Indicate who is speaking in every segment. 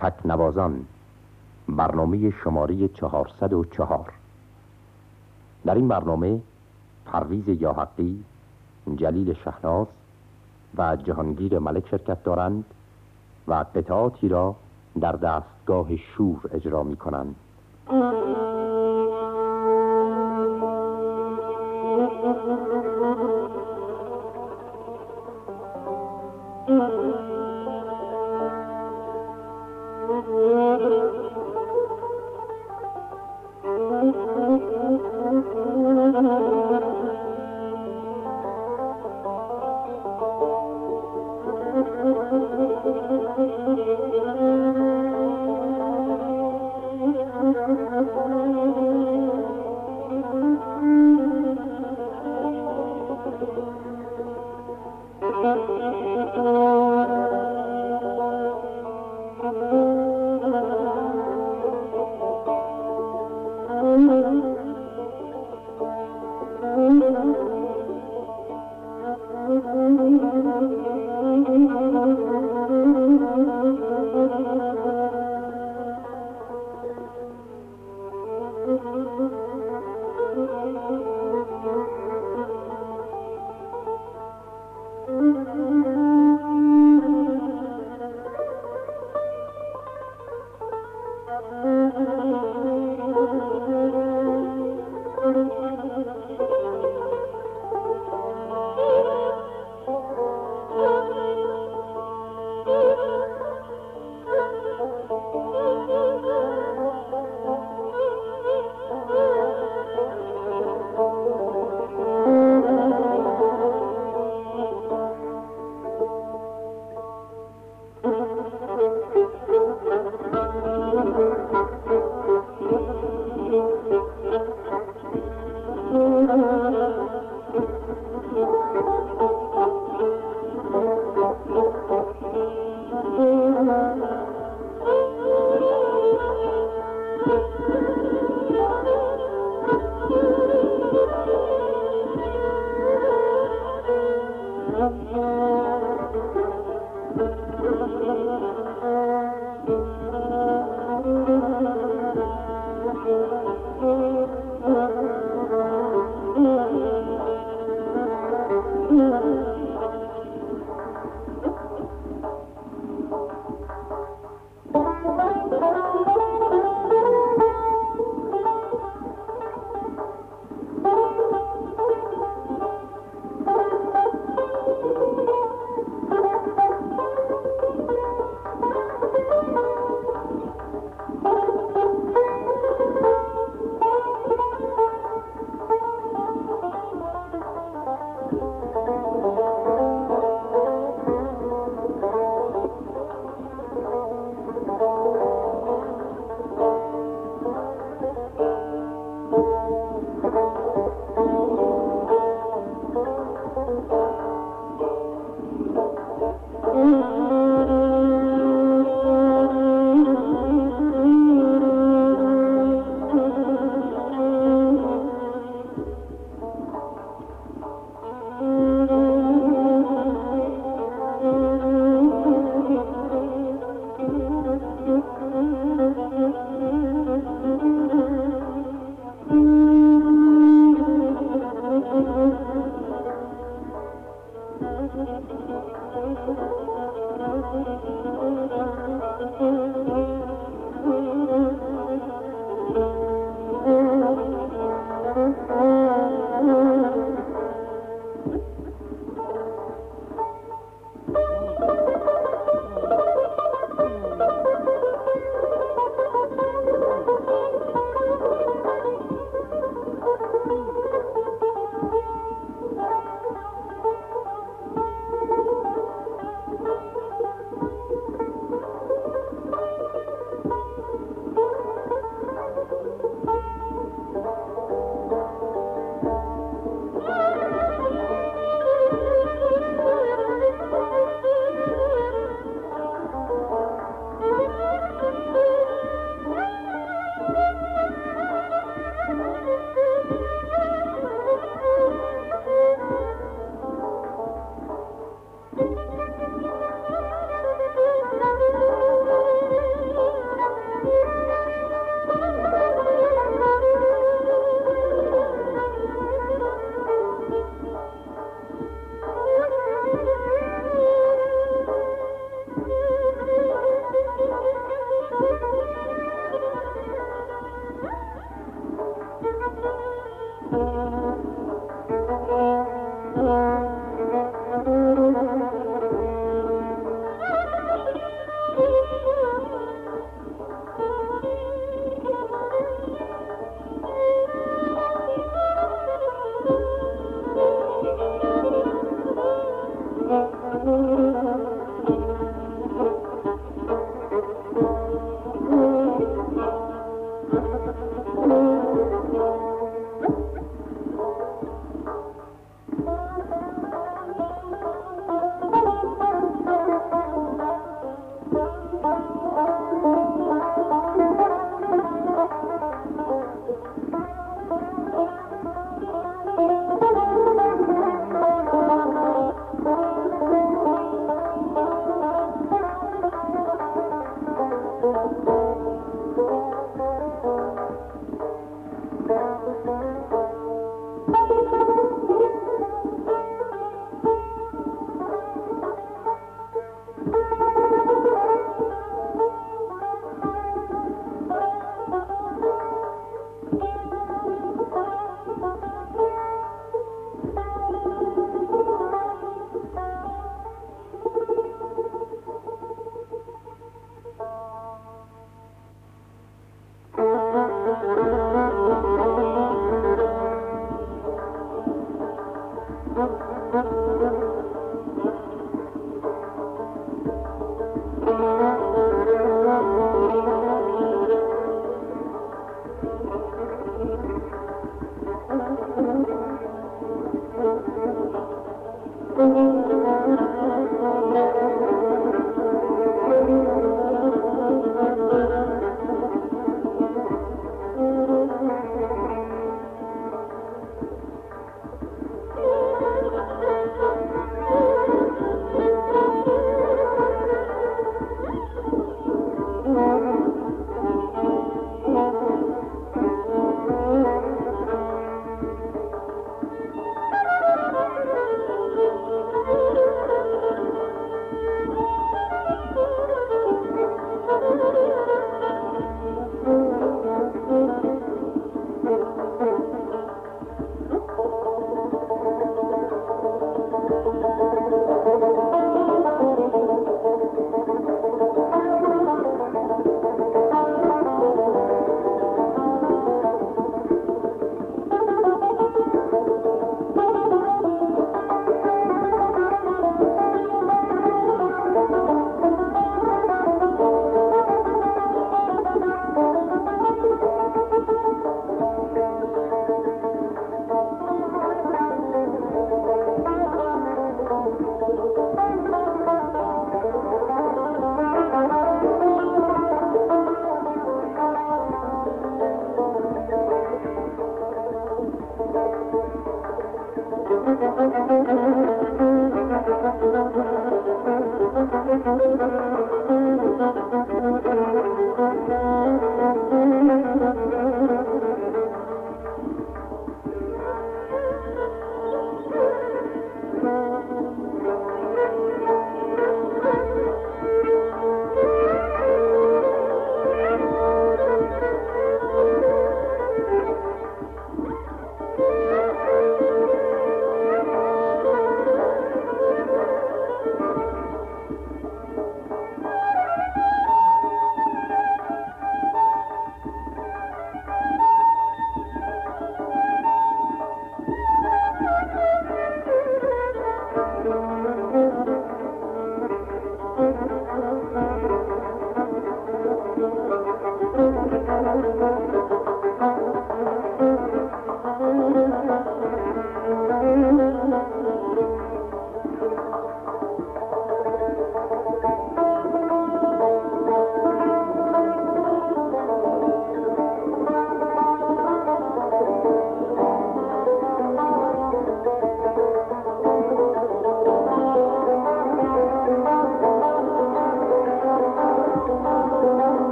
Speaker 1: تکنوازان برنامه شماره 404 در این برنامه پرویز یاحقی جلیل شهناز و جهانگیر ملک شرکت دارند و قطعاتی را در دستگاه شور اجرا می کنند
Speaker 2: Thank.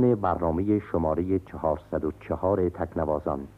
Speaker 1: پایان برنامه شماره 404 تکنوازان.